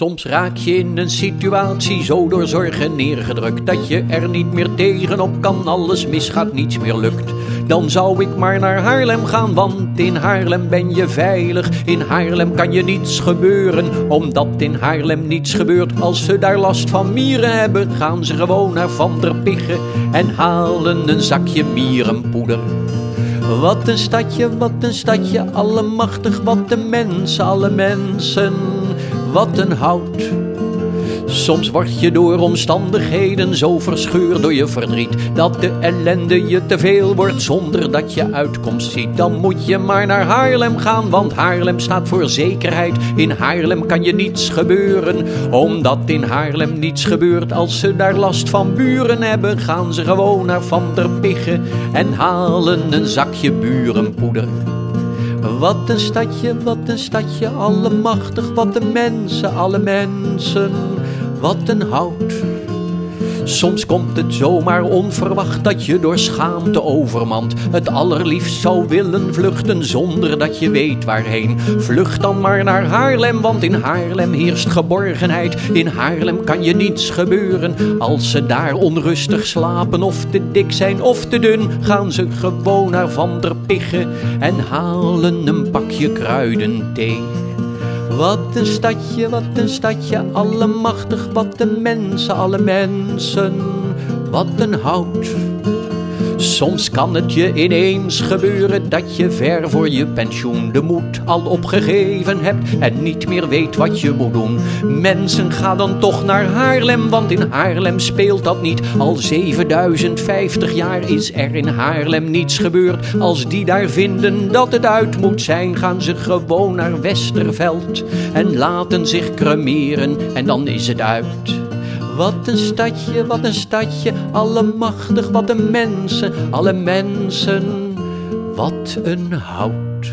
Soms raak je in een situatie zo door zorgen neergedrukt dat je er niet meer tegenop kan, alles misgaat, niets meer lukt. Dan zou ik maar naar Haarlem gaan, want in Haarlem ben je veilig. In Haarlem kan je niets gebeuren, omdat in Haarlem niets gebeurt. Als ze daar last van mieren hebben, gaan ze gewoon naar Van der Piggen en halen een zakje mierenpoeder. Wat een stadje, wat een stadje, allemachtig, wat een mensen, alle mensen wat hout. Soms word je door omstandigheden zo verscheurd door je verdriet dat de ellende je te veel wordt zonder dat je uitkomst ziet. Dan moet je maar naar Haarlem gaan, want Haarlem staat voor zekerheid. In Haarlem kan je niets gebeuren, omdat in Haarlem niets gebeurt. Als ze daar last van buren hebben, gaan ze gewoon naar Van der Piggen en halen een zakje burenpoeder. Wat een stadje, wat een stadje, allemachtig, wat de mensen, alle mensen, wat een hout. Soms komt het zomaar onverwacht dat je door schaamte overmand het allerliefst zou willen vluchten zonder dat je weet waarheen. Vlucht dan maar naar Haarlem, want in Haarlem heerst geborgenheid. In Haarlem kan je niets gebeuren als ze daar onrustig slapen of te dik zijn of te dun. Gaan ze gewoon naar Van der Piggen en halen een pakje kruidenthee. Wat een stadje, wat een stadje, allemachtig, wat de mensen, alle mensen, wat een hout. Soms kan het je ineens gebeuren dat je ver voor je pensioen de moed al opgegeven hebt en niet meer weet wat je moet doen. Mensen gaan dan toch naar Haarlem, want in Haarlem speelt dat niet. Al 7050 jaar is er in Haarlem niets gebeurd. Als die daar vinden dat het uit moet zijn, gaan ze gewoon naar Westerveld en laten zich cremeren en dan is het uit. Wat een stadje, wat een stadje, allemachtig, wat een mensen, alle mensen, wat een hout.